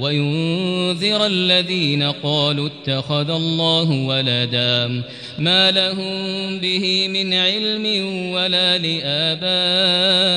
وينذر الذين قالوا اتخذ الله ولدا ما لهم به من علم ولا لآبائهم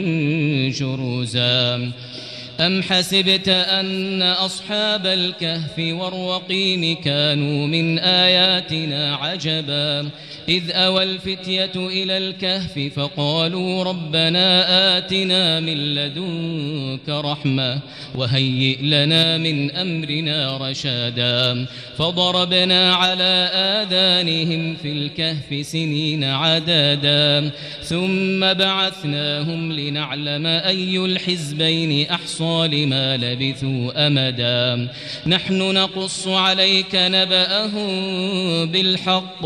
جرزا أم حسبت أن أصحاب الكهف والرقيم كانوا من آياتنا عجبا؟ إذ أوى الفتية إلى الكهف فقالوا ربنا آتنا من لدنك رحمة وهيئ لنا من أمرنا رشادا فضربنا على آذانهم في الكهف سنين عدادا ثم بعثناهم لنعلم أي الحزبين أحصى لما لبثوا أمدا نحن نقص عليك نبأهم بالحق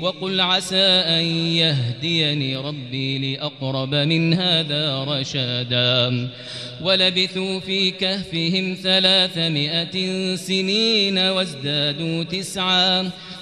وقل عسى أن يهديني ربي لأقرب من هذا رشادا. ولبثوا في كهفهم ثلاثمائة سنين وازدادوا تسعا.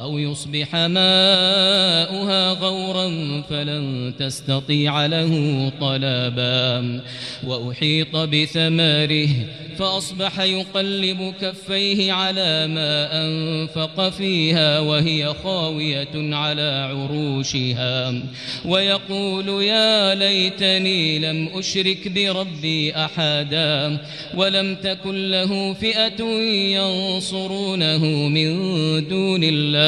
أو يصبح ماؤها غورا فلن تستطيع له طلبا. وأحيط بثماره فأصبح يقلب كفيه على ما أنفق فيها وهي خاوية على عروشها. ويقول يا ليتني لم أشرك بربي أحدا ولم تكن له فئة ينصرونه من دون الله.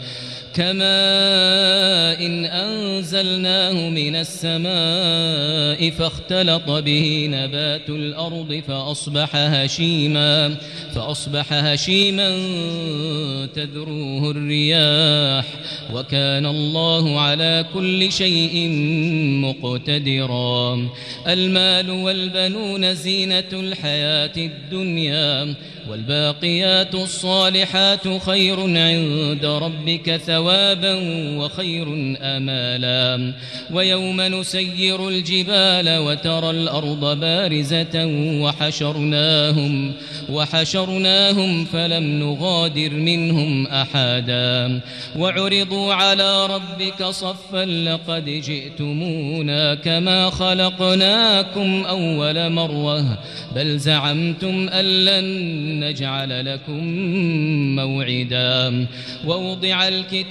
كما إن أنزلناه من السماء فاختلط به نبات الأرض فأصبح هشيما فأصبح هشيما تذروه الرياح وكان الله على كل شيء مقتدرا المال والبنون زينة الحياة الدنيا والباقيات الصالحات خير عند ربك ثوابا وخير آمالا. ويوم نسير الجبال وترى الأرض بارزة وحشرناهم وحشرناهم فلم نغادر منهم أحدا. وعرضوا على ربك صفا لقد جئتمونا كما خلقناكم أول مرة. بل زعمتم أن لن نجعل لكم موعدا. ووضع الكتاب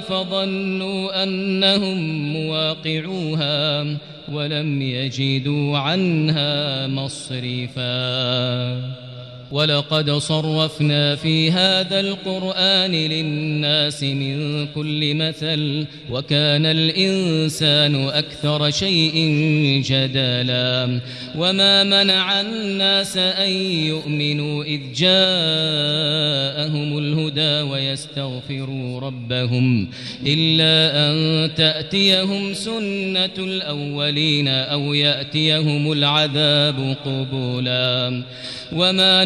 فظنوا أنهم مواقعوها ولم يجدوا عنها مصرفا. ولقد صرفنا في هذا القرآن للناس من كل مثل وكان الإنسان أكثر شيء جدلا وما منع الناس أن يؤمنوا إذ جاءهم الهدى ويستغفروا ربهم إلا أن تأتيهم سنة الأولين أو يأتيهم العذاب قبولا. وما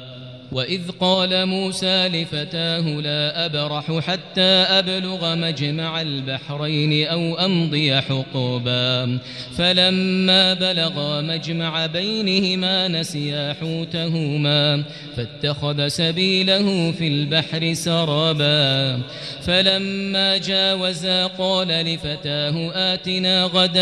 وإذ قال موسى لفتاه لا أبرح حتى أبلغ مجمع البحرين أو أمضي حقوبا. فلما بلغا مجمع بينهما نسيا حوتهما فاتخذ سبيله في البحر سرابا. فلما جاوزا قال لفتاه آتنا غداءنا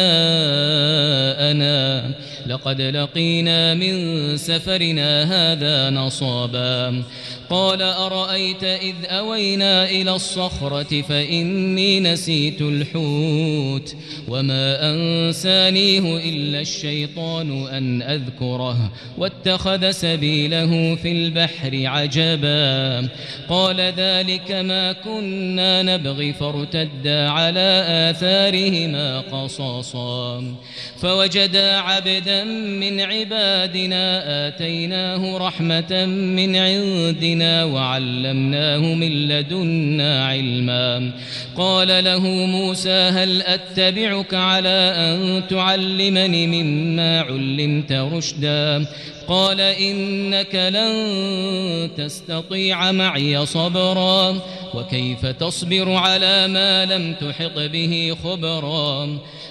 لقد لقينا من سفرنا هذا نصابا. عذابا قال أرأيت إذ أوينا إلى الصخرة فإني نسيت الحوت وما أنسانيه إلا الشيطان أن أذكره واتخذ سبيله في البحر عجبا قال ذلك ما كنا نبغي فارتدا على آثارهما قصصا فوجدا عبدا من عبادنا آتيناه رحمة من عندنا وعلمناه من لدنا علما. قال له موسى هل أتبعك على أن تعلمني مما علمت رشدا؟ قال إنك لن تستطيع معي صبرا. وكيف تصبر على ما لم تحط به خبرا؟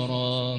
نارا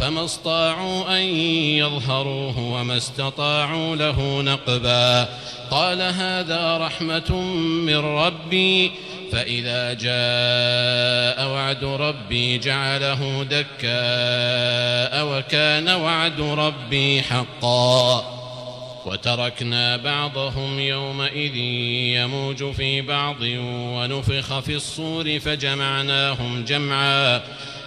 فما استطاعوا أن يظهروه وما استطاعوا له نقبا. قال هذا رحمة من ربي فإذا جاء وعد ربي جعله دكاء وكان وعد ربي حقا. وتركنا بعضهم يومئذ يموج في بعض ونفخ في الصور فجمعناهم جمعا.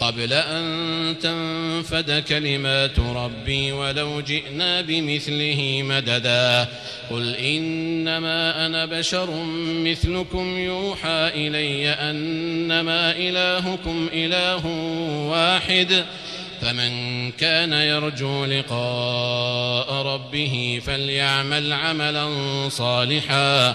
قبل أن تنفد كلمات ربي ولو جئنا بمثله مددا. قل إنما أنا بشر مثلكم يوحى إلي أنما إلهكم إله واحد. فمن كان يرجو لقاء ربه فليعمل عملا صالحا.